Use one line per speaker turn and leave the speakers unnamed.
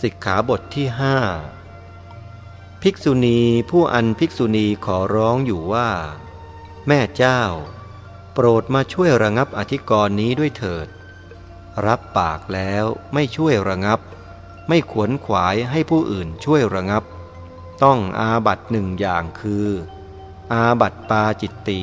สิกขาบทที่ห้าภิกษุณีผู้อันภิกษุณีขอร้องอยู่ว่า แม่เจ้า โปรดมาช่วยระงับอธิกรณ์นี้ด้วยเถิด รับปากแล้วไม่ช่วยระงับ ไม่ขวนขวายให้ผู้อื่นช่วยระงับ ต้องอาบัตหนึ่งอย่างคือ อาบัตปาจิตตี